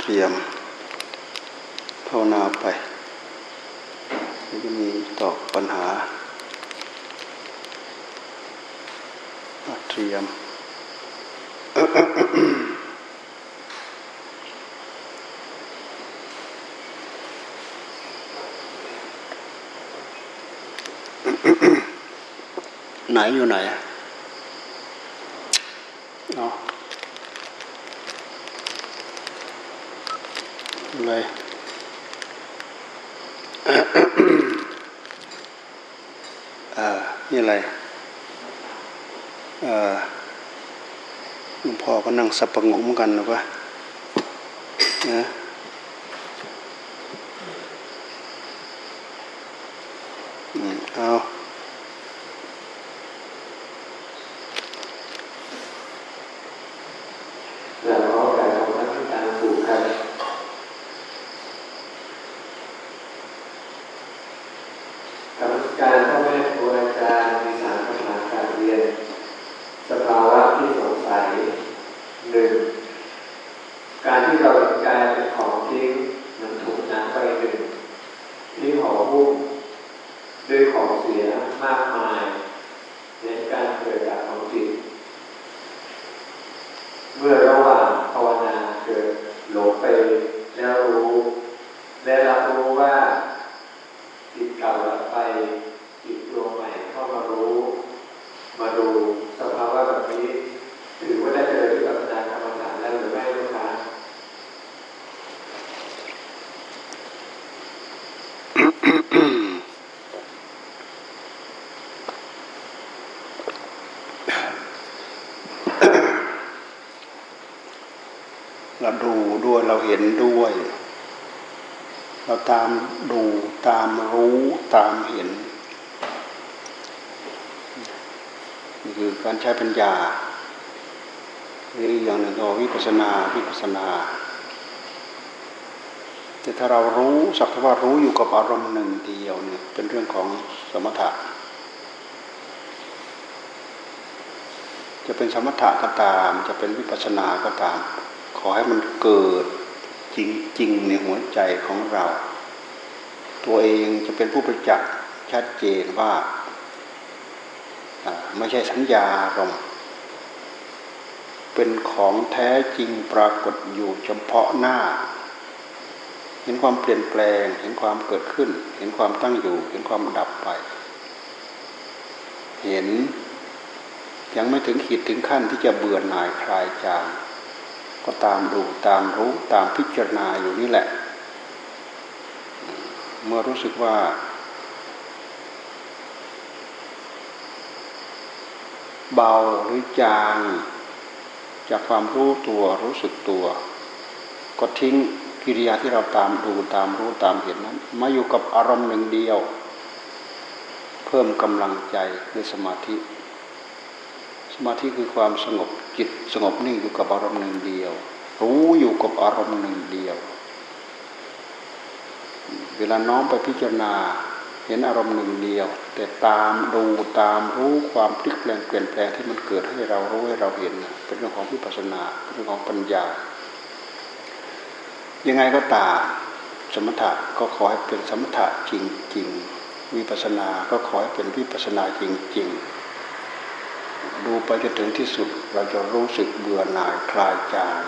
เตรียมภาวนาไปจะมีตอบปัญหา เตรียม ไหนอยู่ไหนเนาะเลยเออนี่อะไรเออหลวงพ่อก็นั่งสับประงมกันหรือปะนะ เราดูด้วยเราเห็นด้วย เราตามดูตามรู้ตามเห็นนี่คือการใช้ปัญญาหรืออีกอย่างหนึ่งก็วิปัสนาวิปัสนา แต่ถ้าเรารู้สักว่ารู้อยู่กับอารมณ์หนึ่งเดียวเนี่ยเป็นเรื่องของสมถะ จะเป็นสมถะก็ตาม จะเป็นวิปัสสนาก็ตาม ขอให้มันเกิดจริงๆในหัวใจของเรา ตัวเองจะเป็นผู้ประจักษ์ชัดเจนว่าไม่ใช่สัญญาอารมเป็นของแท้จริงปรากฏอยู่เฉพาะหน้า เห็นความเปลี่ยนแปลง เห็นความเกิดขึ้น เห็นความตั้งอยู่ เห็นความดับไป เห็น ยังไม่ถึงขีดถึงขั้นที่จะเบื่อหน่ายคลายจาง ก็ตามดูตามรู้ตามพิจารณาอยู่นี่แหละ เมื่อรู้สึกว่า เบาหรือจาง จากความรู้ตัวรู้สึกตัว ก็ทิ้งกิริยาที่เราตามดูตามรู้ตามเห็นนั้น มาอยู่กับอารมณ์หนึ่งเดียว เพิ่มกำลังใจในสมาธิ มาธิคือความสงบจิตสงบนิ่งอยู่กับอารมณ์หนึ่งเดียว รู้อยู่กับอารมณ์หนึ่งเดียว เวลาน้อมไปพิจารณาเห็นอารมณ์หนึ่งเดียว แต่ตามดูตามรู้ความพลิกแปลงเปลี่ยนแปลงที่มันเกิดให้เรารู้ให้เราเห็น เป็นเรื่องของวิปัสสนาเป็นเรื่องของปัญญา ยังไงก็ตามสมถะก็ขอให้เป็นสมถะจริงๆวิปัสสนาก็ขอให้เป็นวิปัสสนาจริง ๆ ดูไปจนถึงที่สุดเราจะรู้สึกเบื่อหน่ายคลายจาง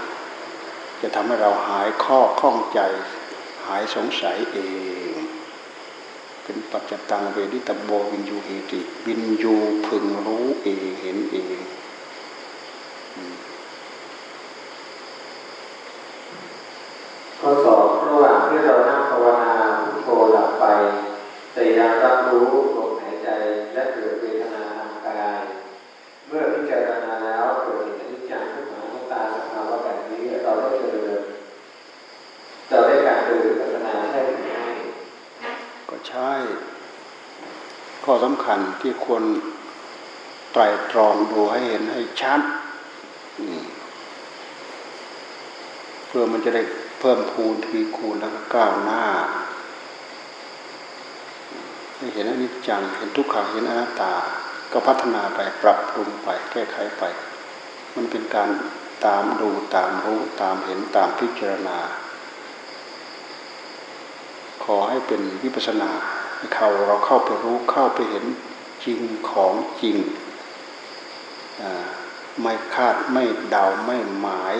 จะทำให้เราหายข้อข้องใจ หายสงสัยเอง เป็นปัจจตังเวทิตโบวินยูเหติวินยูพึงรู้เองเห็นเองข้อสอบระหว่างที่เรานั่งภาวนาพุทโธหลับไป แต่ยังรับรู้ลมหายใจและเกิดเวทนาทางกาย เมื่อพิจารณาแล้วเกิดเห็นอนิจจังทุกขังทุกตาสภาวะแบบนี้เราได้เจริญเราได้การเจริญพัฒนาใช่หรือไม่ ก็ใช่ ข้อสำคัญ ที่ควรไตรตรองดูให้เห็นให้ชัดเพื่อมันจะได้เพิ่มพูนทีคูณแล้วก็ก้าวหน้าให้เห็นอนิจจังเห็นทุกขังเห็นอนัตตา ก็พัฒนาไปปรับปรุงไป แก้ไขไป มันเป็นการตามดูตามรู้ตามเห็นตามพิจารณา ขอให้เป็นวิปัสนาเขาเราเข้าไปรู้เข้าไปเห็น จริงของจริง ไม่คาดไม่เดาไม่หมาย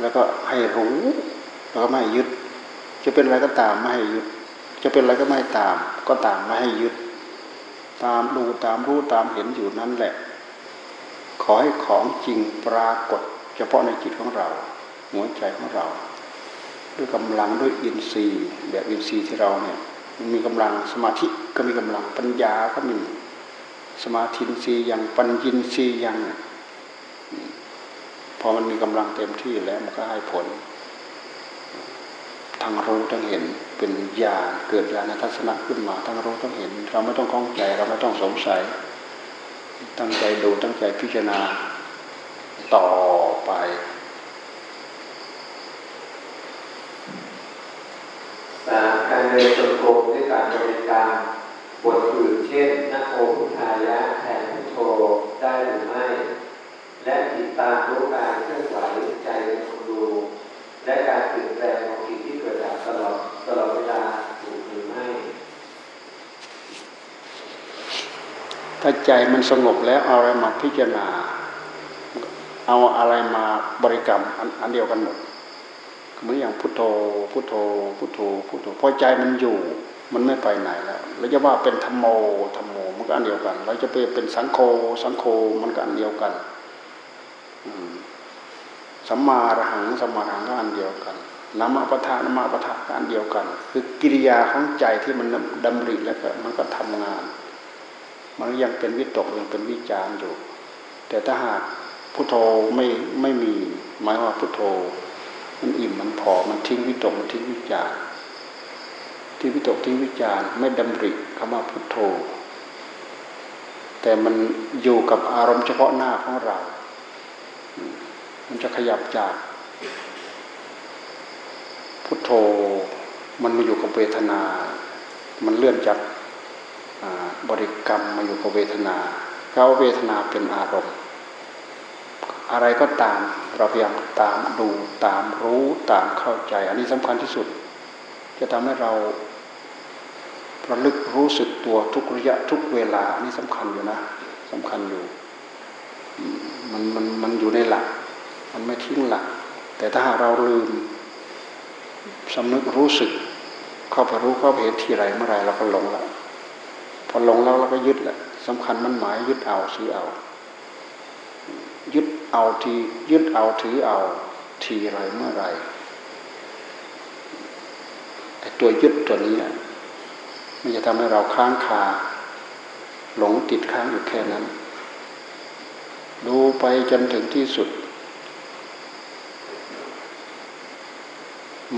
แล้วก็ให้รู้แล้วก็ไม่ยึด จะเป็นอะไรก็ตามไม่ให้ยึด จะเป็นอะไรก็ไม่ตาม ก็ตามไม่ให้ยึด ตามดูตามรู้ตามเห็นอยู่นั่นแหละ ขอให้ของจริงปรากฏ เฉพาะในจิตของเรา หัวใจของเรา ด้วยกำลังด้วยอินทรีย์แบบอินทรีย์ที่เราเนี่ย มีกำลังสมาธิก็มีกำลังปัญญาก็มีสมาธินีอย่างปัญญินรีอย่างพอมันมีกำลังเต็มที่แล้วมันก็ให้ผลทั้งรู้ทั้งเห็นเป็นญาเกิดญาณทัศนะขึ้นมา ทั้งรู้ทั้งเห็น เราไม่ต้องคล้องใจเราไม่ต้องสงสัย ตั้งใจดูตั้งใจพิจารณาต่อไปสาการเดินจงกรมด้วยการบริการบทอื่นเช่นนักโอพุทายะแทนพุทโธได้หรือไม่ และติดตามรู้การเคลื่อนไหวใจเป็นคนดู และการเปลี่ยนแปลงของสิ่งที่เกิดจากตลอดตลอดเวลาถูกหรือไม่ ถ้า ใจมันสงบแล้วเอาอะไรมาพิจารณา เอาอะไรมาบริกรรมอันเดียวกันหมดเหมือนอย่างพุทโธพุทโธพุทโธพุทโธพอใจมันอยู่มันไม่ไปไหนแล้วเราจะว่าเป็นธรรมโมธรรมโมมันก็อันเดียวกัน เราจะไปเป็นสังโฆสังโฆมันก็อันเดียวกันสัมมาระหังสัมมาระหังก็อันเดียวกันนามาปทานามาปทาก็อันเดียวกัน คือกิริยาของใจที่มันดำริแล้วก็มันก็ทำงาน มันยังเป็นวิตกยังเป็นวิจารอยู่ แต่ถ้าหากพุทโธไม่ไม่มีหมายว่าพุทโธ มันอิ่มมันพอมันทิ้งวิตกมันทิ้งวิจารที่วิตกทิ้งวิจารไม่ดำริคำว่าพุทโธ แต่มันอยู่กับอารมณ์เฉพาะหน้าของเรา มันจะขยับจากพุทโธ มันมาอยู่กับเวทนา มันเลื่อนจาก บริกรรมมาอยู่กับเวทนาเราเวทนาเป็นอารมณ์ อะไรก็ตามเราพยายามตามดูตามรู้ตามเข้าใจ อันนี้สำคัญที่สุด จะทำให้เราระลึกรู้สึกตัวทุกระยะทุกเวลา อันนี้สำคัญอยู่นะสำคัญอยู่มันมันมันอยู่ในหลัก มันไม่ทิ้งหลัก แต่ถ้าหากเราลืมสำนึกรู้สึก เข้าไปรู้เข้าไปเห็นทีไรเมื่อไรเราก็หลงละ พอหลงแล้วเราก็ยึดแหละสำคัญมันหมายยึดเอาซื้อเอา ยึดเอาทียึดเอาถือเอาทีไรเมื่อไรไอ้ตัวยึดตัวนี้มันจะทำให้เราค้างคา หลงติดค้างอยู่แค่นั้น ดูไปจนถึงที่สุด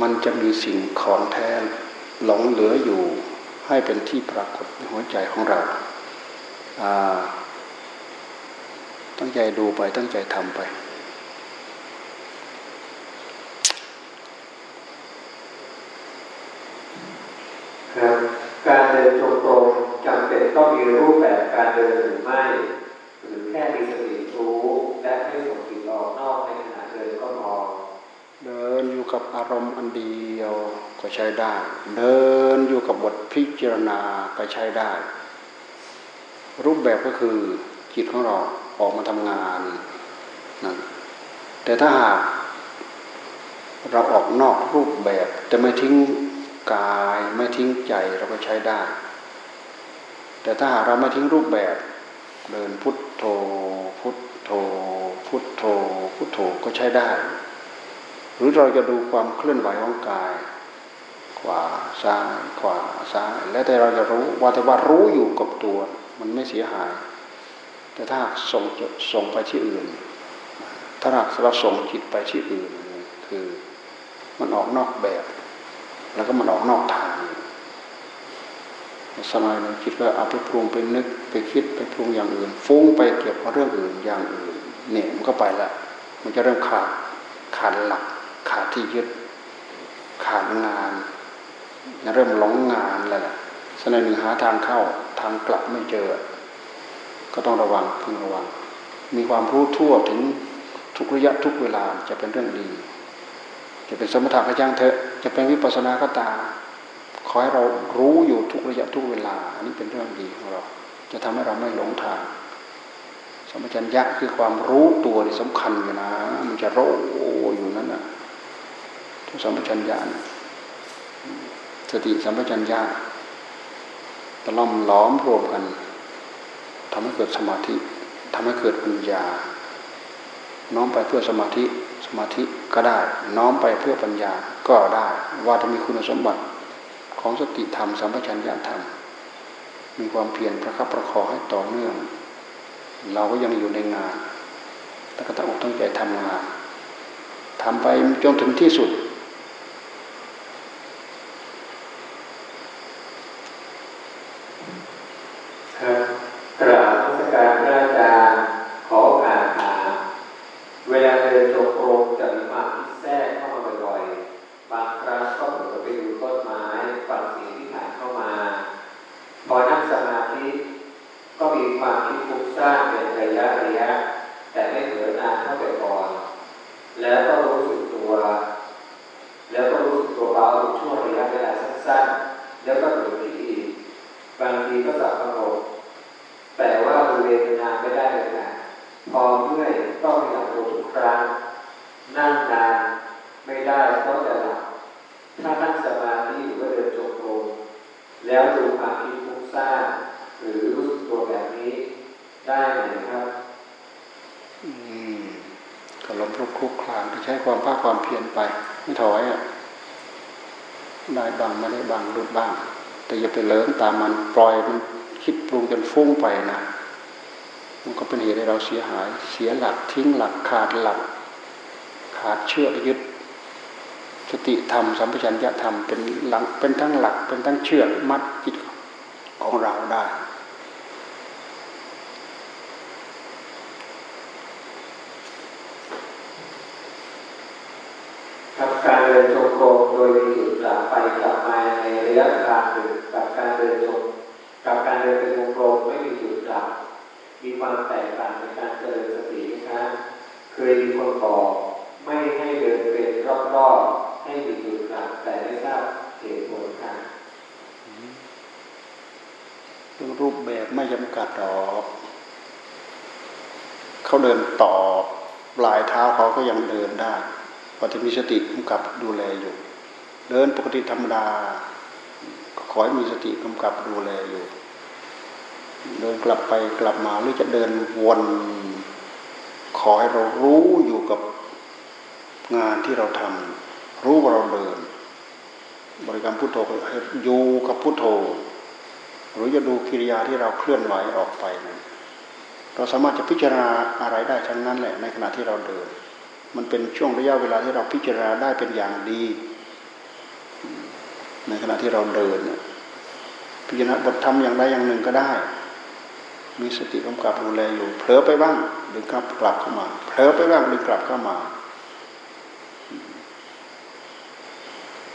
มันจะมีสิ่งของแท้หลงเหลืออยู่ ให้เป็นที่ปรากฏในหัวใจของเราตั้งใจดูไปตั้งใจทำไปครับการเดินตรงๆจำเป็นต้องมีรูปแบบการเดินหรือไม่ หรือแค่มีสติรู้และไม่ส่งจิตออกนอกใน เดินอยู่กับอารมณ์อันเดียวก็ใช้ได้ เดินอยู่กับบทพิจารณาก็ใช้ได้ รูปแบบก็คือจิตของเราออกมาทำงานนะแต่ถ้าหากเราออกนอกรูปแบบแต่ไม่ทิ้งกายไม่ทิ้งใจเราก็ใช้ได้ แต่ถ้าหากเราไม่ทิ้งรูปแบบเดินพุทโธพุทโธพุทโธพุทโธก็ใช้ได้ หรือเราจะดูความเคลื่อนไหวของกาย ขวาซ้ายขวาซ้าย แล้วแต่เราจะรู้ว่าแต่ว่ารู้อยู่กับตัว มันไม่เสียหาย แต่ถ้าส่งส่งไปที่อื่น ถ้าเราส่งจิตไปที่อื่นคือมันออกนอกแบบ แล้วก็มันออกนอกทางสมัยนึงคิดก็เอาไปปรุงไปนึกไปคิดไปปรุงอย่างอื่น ฟุ้งไปเกี่ยวกับเรื่องอื่นอย่างอื่น เนี่ยมันก็ไปละมันจะเริ่มขาดขาดหลัก ขาดที่ยึดขาดงาน เริ่มหลงงานแล้วแหละสนหนึ่งหาทางเข้าทางกลับไม่เจอ ก็ต้องระวังพึงระวัง มีความรู้ทั่วถึงทุกระยะทุกเวลาจะเป็นเรื่องดี จะเป็นสมถะก็ย่างเถอะ จะเป็นวิปัสสนาก็ตามขอให้เรารู้อยู่ทุกระยะทุกเวลา อันนี้เป็นเรื่องดีของเรา จะทำให้เราไม่หลงทางสมัชัญญะคือความรู้ตัวที่สำคัญอยู่นะ มันจะรู้ สัมัชัญญะสติสัมปชัญญะตะล่อมล้อมรวมกันทำให้เกิดสมาธิทำให้เกิดปัญญา น้อมไปเพื่อสมาธิสมาธิก็ได้ น้อมไปเพื่อปัญญาก็ได้ ว่าจะมีคุณสมบัติของสติธรรมสัมปชัญญะธรรม มีความเพียรประคับประคองให้ต่อเนื่อง เราก็ยังอยู่ในงานแต่ก็ต้องอกตั้งใจทำงานทำไปจนถึงที่สุด ความคิดฟุ้งซ่านเป็นระยะระยะ แต่ไม่เหลือนานเท่าแต่ก่อน แล้วก็รู้สึกตัว แล้วก็รู้สึกตัวเบาทุกช่วงระยะเวลาสั้นๆ แล้วก็เกิดอีกบางทีก็สับสนแต่ว่าบริเวณนานไม่ได้เลยนะพอเมื่อยต้องมีหยับรู้ทุกครั้ง นั่งนานไม่ได้ต้องจะหลับถ้านั่งสมาธิหรือว่าเดินจงกรมแล้วดูความคิดฟุ้งซ่าน ได้ไหมครับ อืมก็ล้มลุกคลุกคลานไปใช้ความภาคความเพียรไป ไม่ถอยอะได้บางไม่ได้บางรุดบ้าง แต่อย่าไปเลิมตามมันปล่อยมันคิดปรุงจนฟุ้งไปนะมันก็เป็นเหตุให้เราเสียหาย เสียหลักทิ้งหลักขาดหลัก ขาดเชื่อยึด สติธรรมสัมปชัญญะธรรมเป็นหลังเป็นทั้งหลักเป็นทั้งเชือกมัดจิตของเราได้กับการเดินจงกรมโดยมีจุดกลับไปกลับมาในระยะทางหนึ่งกับการเดินจงกับการเดินเป็นวงกลมไม่มีจุดกลับ มีความแตกต่างในการเจริญสตินะครับเคยมีคนบอกไม่ให้เดินเป็นรอบๆให้มีจุดกลับ แต่ไม่ทราบเหตุผลกันรูปแบบไม่จำกัดหรอกเขาเดินต่อปลายเท้าเขาก็ยังเดินได้ พอจะมีสติกำกับดูแลอยู่ เดินปกติธรรมดาก็ขอให้มีสติกำกับดูแลอยู่ เดินกลับไปกลับมาหรือจะเดินวน ขอให้เรารู้อยู่กับงานที่เราทำรู้ว่าเราเดิน บริกรรมพุทโธให้อยู่กับพุทโธ หรือจะดูกิริยาที่เราเคลื่อนไหวออกไป เราสามารถจะพิจารณาอะไรได้ทั้งนั้นแหละในขณะที่เราเดิน มันเป็นช่วงระยะเวลาที่เราพิจารณาได้เป็นอย่างดี ในขณะที่เราเดิน พิจารณาบทธรรมอย่างใดอย่างหนึ่งก็ได้ มีสติกำกับดูแลอยู่เผลอไปบ้างดึงกลับกลับเข้ามาเผลอไปบ้างดึงกลับเข้ามา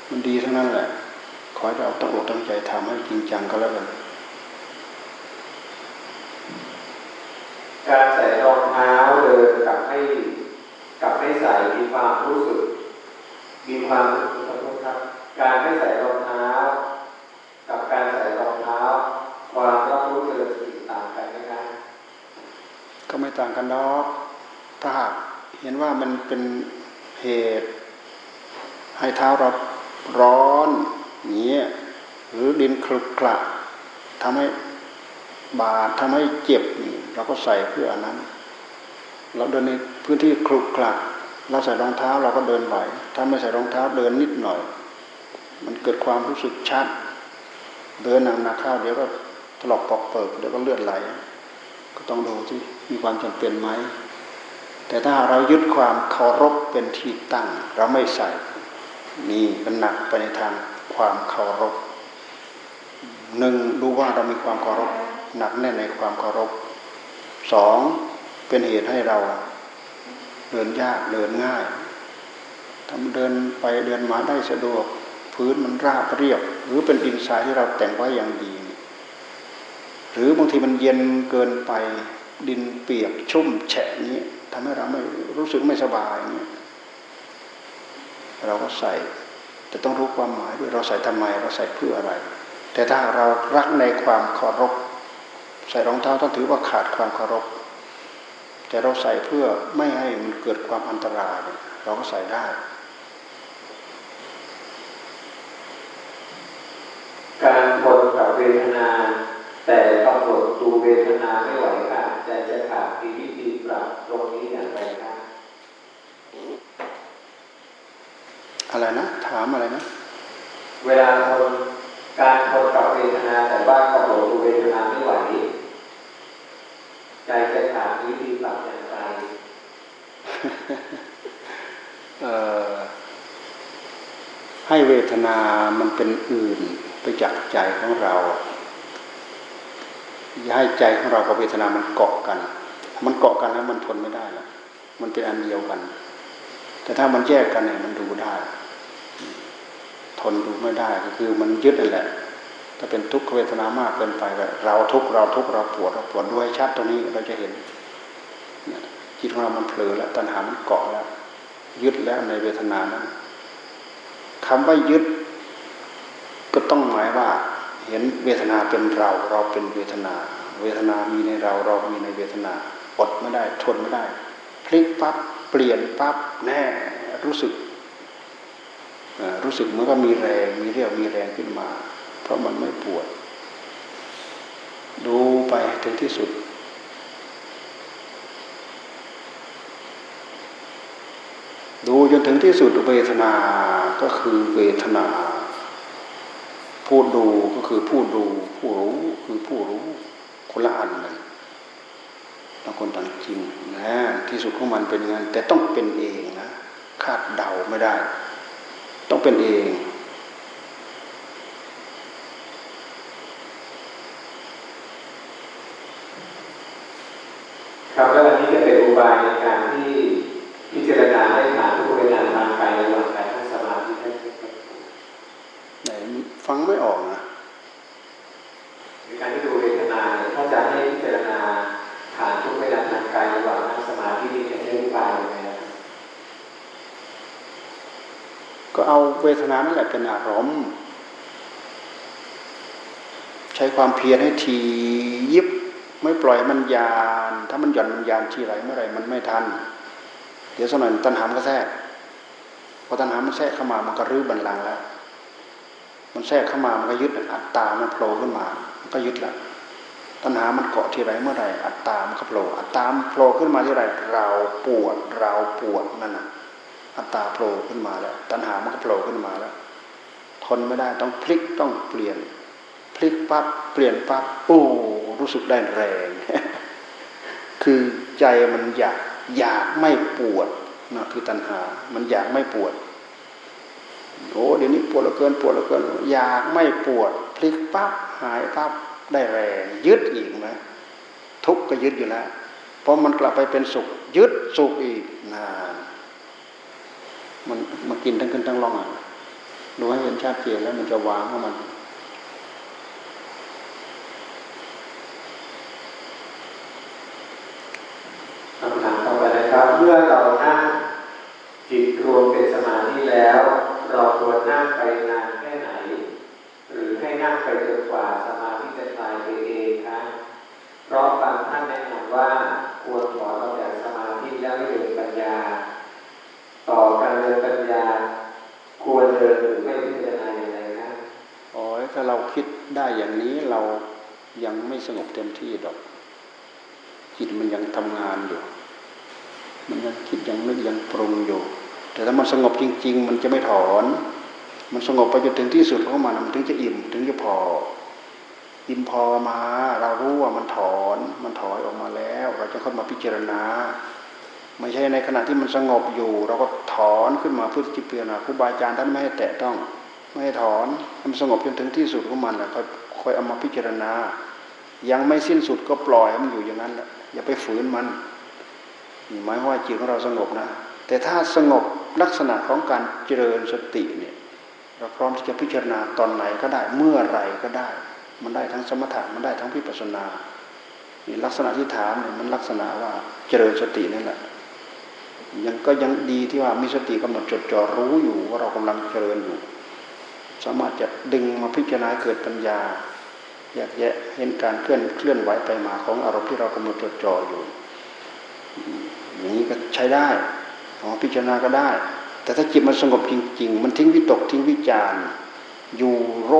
มันดีทั้งนั้นแหละขอให้เราตั้งอกตั้งใจทำให้จริงจังก็แล้วกันการใส่รองเท้าเดินกับให้ กับให้ใส่มีความรู้สึก มีความขอโทษครับ การไม่ใส่รองเท้า กับการใส่รองเท้า ความรับรู้เจริญก็ไม่ต่างกันดอกถ้าหากเห็นว่ามันเป็นเหตุ ให้เท้าเราร้อนอย่างเงี้ยหรือดินคลุกคละทำให้บาดทำให้เจ็บเราก็ใส่เพื่ออันนั้น เราเดินในพื้นที่คลุกคละเราใส่รองเท้าเราก็เดินไหว ถ้าไม่ใส่รองเท้าเดินนิดหน่อย มันเกิดความรู้สึกชัด เดินหนักๆข้าวเดี๋ยวก็ถลอกปอกเปิกเดี๋ยวก็เลือดไหล ก็ต้องดูที่มีความจำเป็นไหม แต่ถ้าเรายึดความเคารพเป็นที่ตั้ง เราไม่ใส่นี่ก็หนักไปในทางความเคารพหนึ่งดูว่าเรามีความเคารพหนักแน่ในความเคารพสอง เป็นเหตุให้เราเดินยากเดินง่ายทำเดินไปเดินมาได้สะดวก พื้นมันราบเรียบ หรือเป็นดินทรายที่เราแต่งไว้อย่างดี หรือบางทีมันเย็นเกินไปดินเปียกชุ่มแฉะนี้ทำให้เราไม่รู้สึกไม่สบายเนี่ยเราก็ใส่แต่ต้องรู้ความหมายด้วยเราใส่ทำไมเราใส่เพื่ออะไร แต่ถ้าเรารักในความเคารพใส่รองเท้าต้องถือว่าขาดความเคารพ แต่เราใส่เพื่อไม่ให้มันเกิดความอันตราย เราก็ใส่ได้การทนกับเวทนา แต่กำหนดดูเวทนาไม่ไหวค่ะใจจะขาดมีวิธีปรับตรงนี้อย่างไรคะอะไรนะ ถามอะไรนะ เวลาทนการทนกับเวทนาแต่ว่ากำหนดดูเวทนาไม่ไหว ใจจะขาดวิธีปรับอย่างไรให้เวทนามันเป็นอื่นไปจากใจของเรา อย่าให้ใจของเรากับเวทนามันเกาะกัน มันเกาะกันแล้วมันทนไม่ได้ละมันเป็นอันเดียวกัน แต่ถ้ามันแยกกันเนี่ยมันดูได้ ทนดูไม่ได้ก็คือมันยึดนั่นแหละ ถ้าเป็นทุกขเวทนามากเกินไปก็เราทุกเราทุกเราปวดเราปวดด้วยชัดตรงนี้เราจะเห็นจิตของเรามันเผลอแล้วตัณหามันเกาะแล้ว ยึดแล้วในเวทนานั้นคำว่ายึดก็ต้องหมายว่า เห็นเวทนาเป็นเรา เราเป็นเวทนา เวทนามีในเราเรามีในเวทนาอดไม่ได้ทนไม่ได้ พลิกปั๊บเปลี่ยนปั๊บแน่รู้สึกรู้สึกเมันก็มีแรงมีเรี่ยวมีแรงขึ้นมา ราะมันไม่ปวด ดูไปถึงที่สุด ดูจนถึงที่สุดเวทนาก็คือเวทนาผู้ดูก็คือผู้ดู ผู้รู้คือผู้รู้คนละอันเลยบางคนต่างจริงนะที่สุดของมันเป็นงานแต่ต้องเป็นเองนะคาดเดาไม่ได้ ต้องเป็นเองครับแล้วอันนี้จะ เป็นอุบายในการที่พิจารณาให้ผ่านทุกเวลาทางกายระหว่างกายทั้งสมาธิได้ไหนฟังไม่ออกนะในการที่ดูเวทนาเนี่ยถ้าจะให้พิจารณาผ่านทุกเวลาทางกายระหว่างนั่งสมาธินี่จะใช้อุบายยังไงก็เอาเวทนานั่นแหละเป็นอารมณ์ใช้ความเพียรให้ทียิบ ไม่ปล่อยมันยาน ถ้ามันหย่อนมันยานทีไรเมื่อไรมันไม่ทัน เดี๋ยวสักหน่อยตัณหามก็แทรกพอตัณหามันแทรกเข้ามามันก็รื้อบันลังแล้ว มันแทรกเข้ามามันก็ยึดอัตตา มันโผล่ขึ้นมา มันก็ยึดละตัณหามันเกาะทีไรเมื่อไรอัตตา มันก็โผล่อัตตาโผล่ขึ้นมาที่ไรเราปวดเราปวดนั่นน่ะ อัตตาโผล่ขึ้นมาแล้ว ตัณหามันก็โผล่ขึ้นมาแล้ว ทนไม่ได้ต้องพลิกต้องเปลี่ยน พลิกปั๊บเปลี่ยนปั๊บโอ้ รู้สึกได้แรง คือใจมันอยากอยากไม่ปวดนะคือตัณหา มันอยากไม่ปวดโอ้เดี๋ยวนี้ปวดแล้วเกินปวดแล้วเกิน อยากไม่ปวด พลิกปั๊บหายปั๊บได้แรง ยึดอีกไหมทุกข์ก็ยึดอยู่แล้วพอมันกลับไปเป็นสุข ยึดสุขอีกนานมันมากินทั้งขึ้นทั้งลองอะดูให้เห็นชาติเจนแล้วมันจะวางของมันเมื่อเรานั่งจิตรวมเป็นสมาธิ แล้ว เราควรนั่งไปนานแค่ไหน หรือให้นั่งไปจนกว่าสมาธิจะคลายไปเองคะเพราะบางท่านแนะนำว่าควรถอนออกจากสมาธิแล้วเดินปัญญา ต่อการเดินปัญญา ควรเดินหรือไม่พิจารณาอย่างไรคะโอ้ยถ้าเราคิดได้อย่างนี้เรายังไม่สงบเต็มที่ดอก จิตมันยังทำงานอยู่ มันยังคิดยังนึกยังปรุงอยู่ ถ้ามันสงบจริง ๆ มันจะไม่ถอน มันสงบไปจนถึงที่สุดของมันมันถึงจะอิ่มถึงจะพอ อิ่มพอมา เรารู้ว่ามันถอน มันถอยออกมาแล้ว เราจะเข้ามาพิจารณาไม่ใช่ในขณะที่มันสงบอยู่ เราก็ถอนขึ้นมาเพื่อที่เปลี่ยนครูบาอาจารย์ท่านไม่ให้แตะต้อง ไม่ให้ถอนมันสงบจนถึงที่สุดของมันแหละค่อยเอามาพิจารณา ยังไม่สิ้นสุดก็ปล่อยมันอยู่อย่างนั้นแหละอย่าไปฝืนมันหมายว่าจิตของเราสงบนะ แต่ถ้าสงบ ลักษณะของการเจริญสติเนี่ยเราพร้อมที่จะพิจารณาตอนไหนก็ได้เมื่อไรก็ได้ มันได้ทั้งสมถะมันได้ทั้งพิปัสนานี่ลักษณะที่ถามเนี่ยมันลักษณะว่าเจริญสตินั่นแหละยังก็ยังดีที่ว่ามีสติกำหนดจดจ่อรู้อยู่ว่าเรากำลังเจริญอยู่ สามารถจะดึงมาพิจารณาเกิดปัญญาแยากแยะเห็นการเคลื่อนเคลื่อนไหวไปมาของอารมณ์ที่เรากำหนดจดจ่ออยู่ อย่างนี้ก็ใช้ได้ อามาพิจารณาก็ได้ แต่ถ้าจิตมันสงบจริง ๆ มันทิ้งวิตกทิ้งวิจารอยู่โร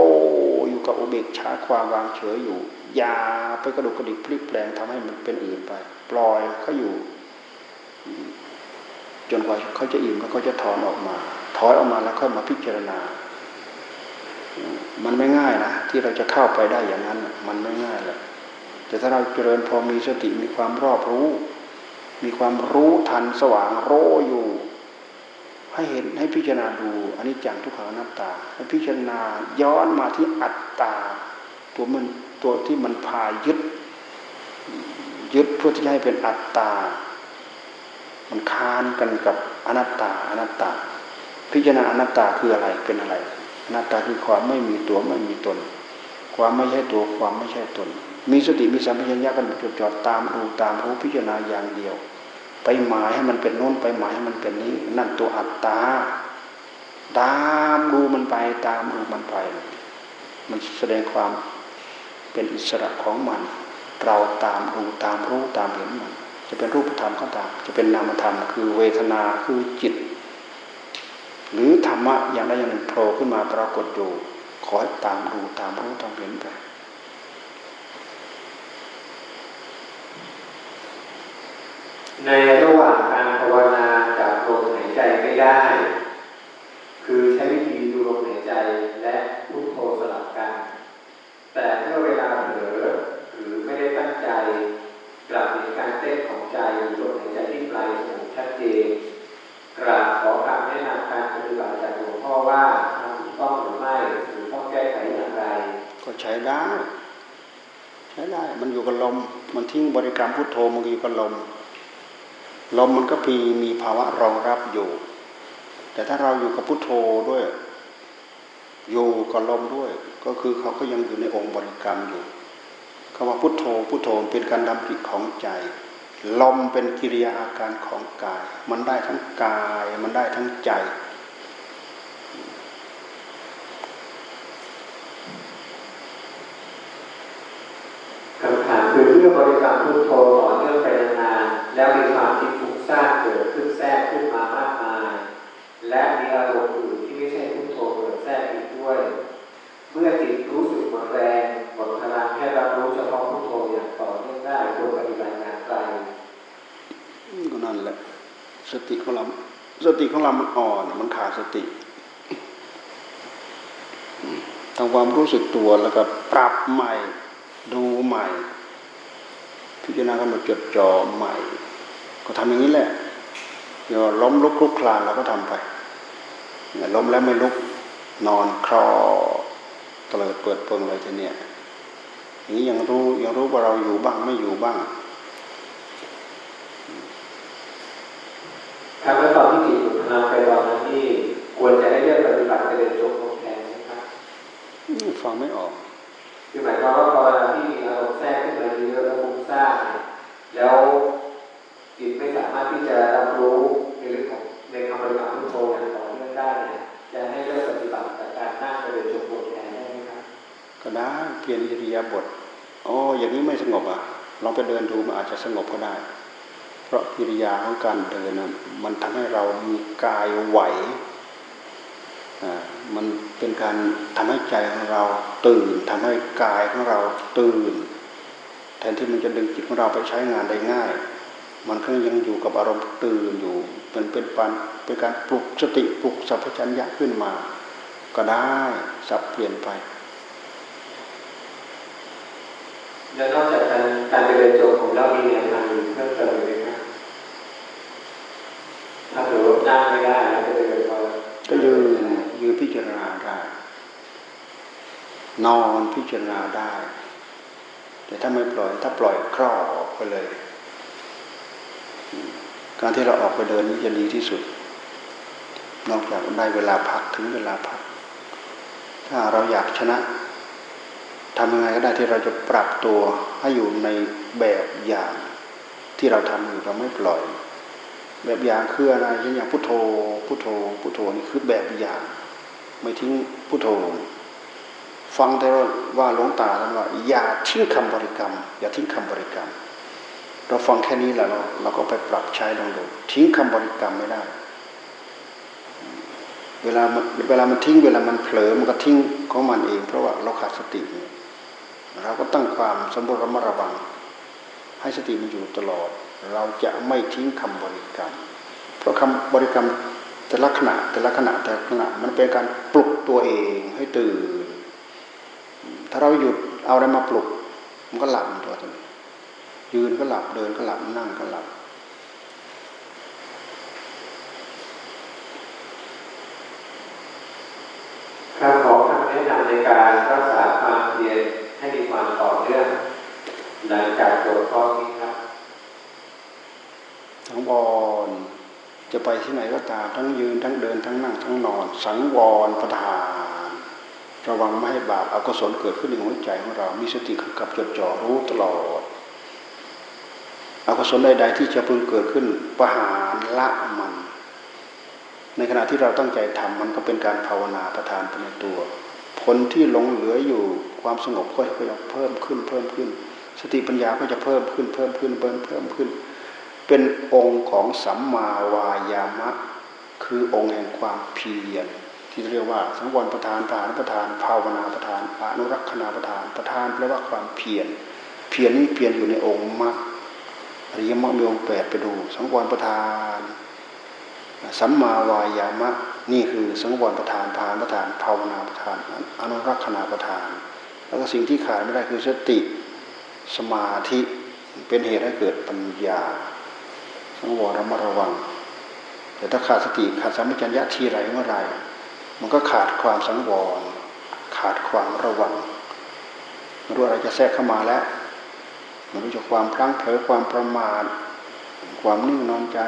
อยู่กับอุเบกขาความวางเฉยอยู่อย่าไปกระดุกกระดิกพลิกแปลงทำให้มันเป็นอื่นไป ปล่อยเขาอยู่ จนกว่าเขาจะอิ่มแล้วเขาจะถอนออกมา ถอยออกมาแล้วค่อยมาพิจารณา มันไม่ง่ายนะที่เราจะเข้าไปได้อย่างนั้น มันไม่ง่ายเลยแต่ถ้าเราเจริญพอมีสติมีความรอบรู้ มีความรู้ทันสว่างโรอยู่ ให้เห็นให้พิจารณาดูอันนี้จังทุกขังอนัตตาให้พิจารณาย้อนมาที่อัตตา ตัวมันตัวที่มันพายึด ยึดเพื่อที่จะให้เป็นอัตตา มันคานกันกับอนัตตาอนัตตา พิจารณาอนัตตาคืออะไรเป็นอะไรอนัตตาคือความไม่มีตัวไม่มีตน ความไม่ใช่ตัวความไม่ใช่ตน มีสติมีสัมผัสัญะกันจดจ่อตามดูตามรู้พิจารณาอย่างเดียว ไปหมายให้มันเป็นโน้นไปหมายให้มันเป็นนี้ นั่นตัวอัตตาตามดูมันไปตามดูมันไป มันแสดงความเป็นอิสระของมัน เราตามดูตามรู้ตามเห็นมัน จะเป็นรูปธรรมก็ตาม จะเป็นนามธรรม คือเวทนาคือจิต หรือธรรมะอย่างใดอย่างหนึ่งโผล่ขึ้นมาปรากฏอยู่ขอให้ตามดูตามรู้ตามเห็นไป ในระหว่างการภาวนาจับลมหายใจไม่ได้ คือใช้วิธีดูลมหายใจและพุทโธสลับกัน แต่เมื่อเวลาเผลอหรือไม่ได้ตั้งใจกลับมีการเต้นของใจลมหายใจที่ปลายจมูชัดเจนกราบขอคำแนะนำการปฏิบัติจากหลวงพ่อว่าทำถูกต้องหรือไม่หรือต้องแก้ไขอย่างไร ก็ใช้ได้ ใช้ได้ มันอยู่กับลม มันทิ้งบริกรรมพุทโธมันอยู่กับลม ลมมันก็มีมีภาวะรองรับอยู่ แต่ถ้าเราอยู่กับพุทโธด้วย อยู่กับลมด้วย ก็คือเขาก็ยังอยู่ในองค์บริกรรมอยู่คำว่าพุทโธพุทโธเป็นการดำริของใจ ลมเป็นกิริยาอาการของกาย มันได้ทั้งกายมันได้ทั้งใจคำถามคือเมื่อบริกรรมพุทโธต่อเนื่องไปนานๆแล้วมีความคิดฟุ้งซ่านเกิดขึ้นแทรกขึ้นมามากมาย และมีอารมณ์อื่นที่ไม่ใช่พุทโธเกิดแทรกอีกด้วย เมื่อจิตรู้สึกหมดแรงหมดพลังให้รับรู้เฉพาะพุทโธอย่างต่อเนื่องได้โดยปฏิบัติงานไกลก็นั่นแหละสติของเราสติของเรามันอ่อนมันขาดสติทำความรู้สึกตัวแล้วก็ปรับใหม่ดูใหม่ พิจารณากำหนดจดจ่อใหม่ ก็ทำอย่างนี้แหละเดี๋ยวล้มลุกคลุกคลานเราก็ทำไป ล้มแล้วไม่ลุกนอนคลอเตลิดเปิดเปิงเลยทีเนี้ยอย่างนี้ยังรู้ยังรู้ว่าเราอยู่บ้างไม่อยู่บ้างครับแล้วตอนที่จิตหลุดพลังไปตอนนั้นนี่ควรจะให้เลือกปฏิบัติไปเดินจงกรมแทนไหมครับฟังไม่ออกคือหมายความว่าพอเวลาที่มีอารมณ์แทรกขึ้นมาเยอะๆแล้วฟุ้งซ่านเนี่ยแล้วจิตไม่สามารถที่จะรับรู้ในเรื่องของในคำปฏิบัติพุทโธอย่างต่อเนื่ ก็ได้เปลี่ยนอิริยาบถอ๋ออย่างนี้ไม่สงบอะลองไปเดินดูมันอาจจะสงบก็ได้ เพราะกิริยาของการเดินนะมันทำให้เรามีกายไหวอ่ามันเป็นการทำให้ใจของเราตื่นทำให้กายของเราตื่น แทนที่มันจะดึงจิตของเราไปใช้งานได้ง่าย มันก็ยังอยู่กับอารมณ์ตื่นอยู่เป็นเป็นปานเป็นการปลุกสติปลุกสัพพัญญะขึ้นมา ก็ได้สับเปลี่ยนไป แล้วนอกจากการการไปเดินจงกรมแล้วมีแนวทางอื่นเพิ่มเติมไหมครับถ้าเกิดนั่งไม่ได้แล้วจะเดินพอก็ยืนยืนพิจารณาได้ นอนพิจารณาได้ แต่ถ้าไม่ปล่อย ถ้าปล่อยครอบออกไปเลย การที่เราออกไปเดินนี่จะดีที่สุด นอกจากได้เวลาพักถึงเวลาพัก ถ้าเราอยากชนะ ทำยังไงก็ได้ที่เราจะปรับตัวให้อยู่ในแบบอย่างที่เราทำอยู่เราไม่ปล่อย แบบอย่างคืออะไรเช่นอย่างพุทโธพุทโธพุทโธนี่คือแบบอย่าง ไม่ทิ้งพุทโธ ฟังแต่ว่าหลวงตาท่านว่าอย่าทิ้งคำบริกรรม อย่าทิ้งคำบริกรรม เราฟังแค่นี้แหละเราเราก็ไปปรับใช้ลองดูทิ้งคำบริกรรมไม่ได้ เวลาเวลามันทิ้งเวลามันเผลอมันก็ทิ้งของมันเอง เพราะว่าเราขาดสติเเราก็ตั้งความสมบูรณ์ระมัดระวัง ให้สติมันอยู่ตลอด เราจะไม่ทิ้งคำบริกรรม เพราะคำบริกรรมแต่ละขณะแต่ละขณะแต่ละขณะมันเป็นการปลุกตัวเองให้ตื่น ถ้าเราหยุดเอาอะไรมาปลุก มันก็หลับตัวตนยืนก็หลับเดินก็หลับนั่งก็หลับครับขอคำแนะนำในการรักษาความเพียร ให้มีความต่อเนื่องหลังจากจบข้อนี้ครับสังวรจะไปที่ไหนก็ตามทั้งยืนทั้งเดินทั้งนั่งทั้งนอน สังวรประทาน ระวังไม่ให้บาปอกุศลเกิดขึ้นในหัวใจของเรา มีสติคือกับจดจ่อรู้ตลอดอกุศลใดๆที่จะพึงเกิดขึ้นประหารละมัน ในขณะที่เราตั้งใจทำมันก็เป็นการภาวนาประทานไปในตัว ผลที่หลงเหลืออยู่ ความสงบก็จะเพิ่มขึ้นเพิ่มขึ้น สติปัญญาก็จะเพิ่มขึ้นเพิ่มขึ้นเพิ่มเพิ่มขึ้น เป็นองค์ของสัมมาวายามะ คือองค์แห่งความเพียรที่เรียกว่า สังวรประธานฐานประธาน ภาวนาประธานอนุรักษณาประธานประธานแปลว่าความเพียรเพียรนี้เพียรอยู่ในองค์มรรคอริยมรรคมีองค์แปดไปดู สังวรประธานสัมมาวายามะนี่คือสังวรประธานทานประธานภาวนาประธานอนุรักษณาประธาน แล้วก็สิ่งที่ขาดไม่ได้คือสติสมาธิเป็นเหตุให้เกิดปัญญาสังวรระมัดระวัง แต่ถ้าขาดสติขาดสัมปชัญญะทีไรเมื่อไรมันก็ขาดความสังวร ขาดความระวังไม่รู้อะไรจะแทรกเข้ามาแล้วมันรู้จักความพลั้งเผลอความประมาทความนิ่งนอนใจ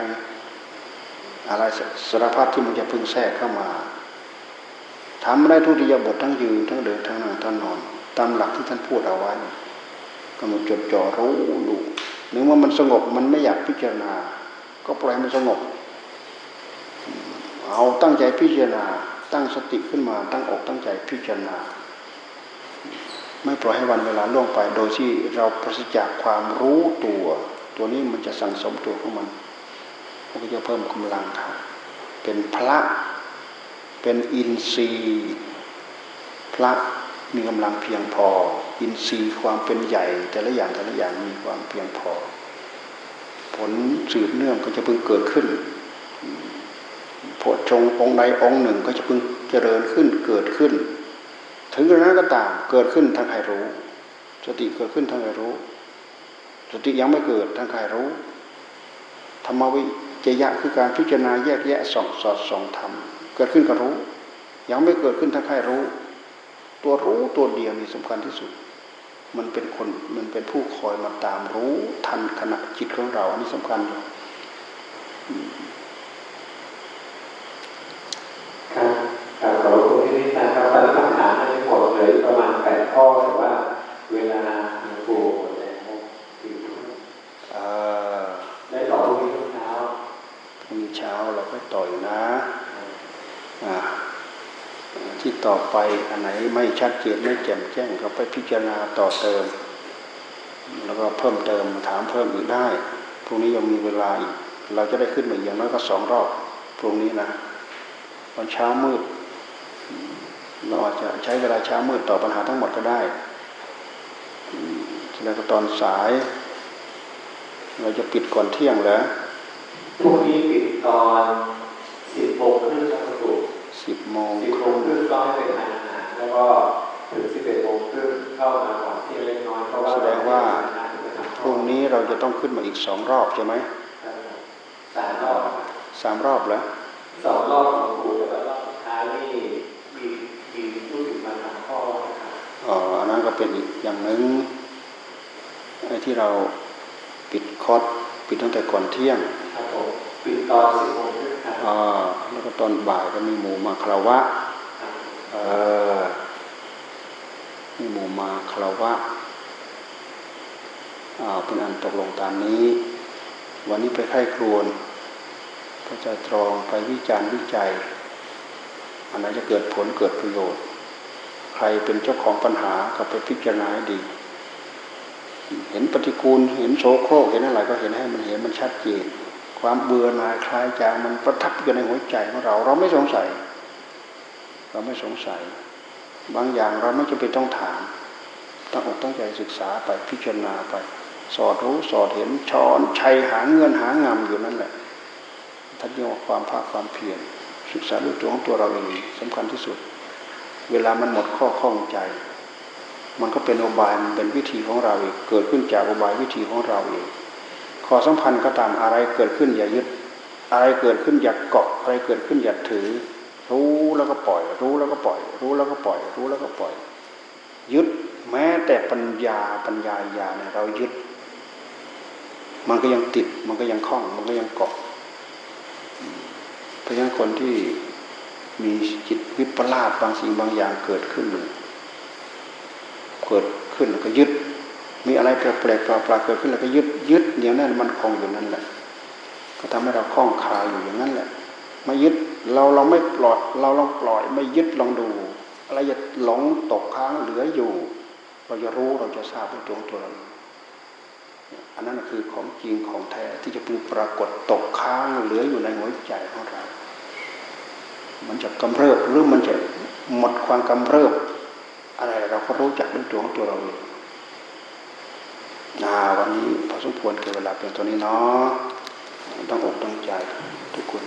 อะไรสารพัดที่มันจะพึงแทรกเข้ามาทำได้ทุติยบททั้งยืนทั้งเดินทั้งนั่งทั้งนอน ตามหลักที่ท่านพูดเอาไว้กำหนดจดจ่อรู้ดูนึกว่ามันสงบมันไม่อยากพิจารณา ก็ปล่อยมันสงบ เอาตั้งใจพิจารณา ตั้งสติขึ้นมา ตั้งอกตั้งใจพิจารณา ไม่ปล่อยให้วันเวลาล่วงไป โดยที่เราปราศจากความรู้ตัว ตัวนี้มันจะสั่งสมตัวของมันมันก็จะเพิ่มกำลังครับเป็นพระเป็นอินทรีย์พระ มีกำลังเพียงพอ อินทรีย์ความเป็นใหญ่ แต่ละอย่างแต่ละอย่างมีความเพียงพอ ผลสืบเนื่องก็จะเพิ่งเกิดขึ้นโพชงองค์ใดองค์หนึ่งก็จะพึงเจริญขึ้นเกิดขึ้น ถึงกระนั้นก็ตามเกิดขึ้นทางใครรู้ สติเกิดขึ้นทางใครรู้ สติยังไม่เกิดทางใครรู้ธรรมวิจยะคือการพิจารณาแยกแยะส่องสอดส่องธรรมเกิดขึ้นก็รู้ ยังไม่เกิดขึ้นทางใครรู้ ตัวรู้ตัวเดียวนี่สำคัญที่สุด มันเป็นคนมันเป็นผู้คอยมาตามรู้ทันขณะจิตของเรา อันนี้สำคัญอยู่ข้อแต่ว่าเวลาหลวงปู่หมดแล้วอยู่ได้ต่อพรุ่งนี้ทุกเช้าพรุ่งนี้เช้าเราก็ต่อยนะที่ต่อ ไป อันไหนไม่ชัดเจนไม่แจ่มแจ้งก็ไปพิจารณาต่อเติม แล้วก็เพิ่มเติมถามเพิ่มอีกได้พรุ่งนี้ยังมีเวลาอีกเราจะได้ขึ้นมาอย่างน้อยก็สองรอบพรุ่งนี้นะวันเช้ามืด เราอาจจะใช้เวลาเช้ามืดต่อปัญหาทั้งหมดก็ได้แล้วก็ตอนสาย เราจะปิดก่อนเที่ยงเหรอพรุ่งนี้ปิดตอนสิบโมงครึ่ง สิบโมงสิบโมงครึ่งก็ให้เป็นทานอาหารแล้วก็ถึงสิบเอ็ดโมงครึ่งเข้ามาก่อนที่เล็กน้อยเพราะว่าแสดงว่าพรุ่งนี้เราจะต้องขึ้นมาอีกสองรอบใช่ไหมสามรอบสามรอบแล้วสองรอบของครูแต่ว่ารอบสุดท้ายนี่อ๋ออันนั้นก็เป็นอีกอย่างหนึ่งไอ้ที่เราปิดคอร์สปิดตั้งแต่ก่อนเที่ยงปิดตอนสิบโมงอ๋อ แล้วก็ตอนบ่ายก็มีหมูมาคารวะเออมีหมู่มาคารวะอาเป็นอันตกลงตามนี้ วันนี้ไปไข้ครวนก็จะตรองไปวิจารณ์วิจัยอันนั้นจะเกิดผลเกิดประโยชน์ ใครเป็นเจ้าของปัญหาก็ไปพิจารณาให้ดี เห็นปฏิกูลเห็นโสโครกเห็นอะไรก็เห็นให้มันเห็นมันชัดเจน ความเบื่อหน่ายคลายจางมันประทับอยู่ในหัวใจของเรา เราไม่สงสัย เราไม่สงสัย บางอย่างเราไม่จำเป็นต้องถามต้องอกต้องใจศึกษาไปพิจารณาไป สอดรู้สอดเห็นช้อนชัยหาเงินหางามอยู่นั่นแหละท่านเรียกว่าความภาคความเพียรศึกษาด้วยตัวของตัวเราเองสำคัญที่สุด เวลามันหมดข้อข้องใจ มันก็เป็นอบายมันเป็นวิธีของเราเองเกิดขึ้นจากอบายวิธีของเราเอง อสัมพันธ์ก็ตามอะไรเกิดขึ้นอย่ายึด อะไรเกิดขึ้นอย่าเกาะอะไรเกิดขึ้นอย่าถือ รู้แล้วก็ปล่อย รู้แล้วก็ปล่อย รู้แล้วก็ปล่อย รู้แล้วก็ปล่อย ยึดแม้แต่ปัญญาปัญญาญาเนี่ยเรายึด มันก็ยังติดมันก็ยังคล้องมันก็ยังเกาะเพราะฉะนั้นคนที่มีจิตวิปลาสบางสิ่งบางอย่างเกิดขึ้นเกิดขึ้นแล้วก็ยึด มีอะไรแปลกๆปลาๆเกิดขึ้นแล้วก็ยึดยึดเดี๋ยวนั้นมันคงอยู่นั่นแหละ ก็ทำให้เราคล้องคาอยู่อย่างนั้นแหละไม่ยึดเราเราไม่ปล่อยเราลองปล่อย ไม่ยึดลองดู อะไรจะหลงตกค้างเหลืออยู่ เราจะรู้เราจะทราบด้วยตัวตัวเราอันนั้นคือของจริงของแท้ที่จะพึงปรากฏตกค้างเหลืออยู่ในหัวใจของเรา มันจะกำเริบหรือมันจะหมดความกำเริบ อะไรเราก็รู้จักด้วยตัวของตัวเราเองอ่า วันนี้พอสมควรเกินเวลาเป็นตัวนี้เนาะต้องอกต้องใจทุกคน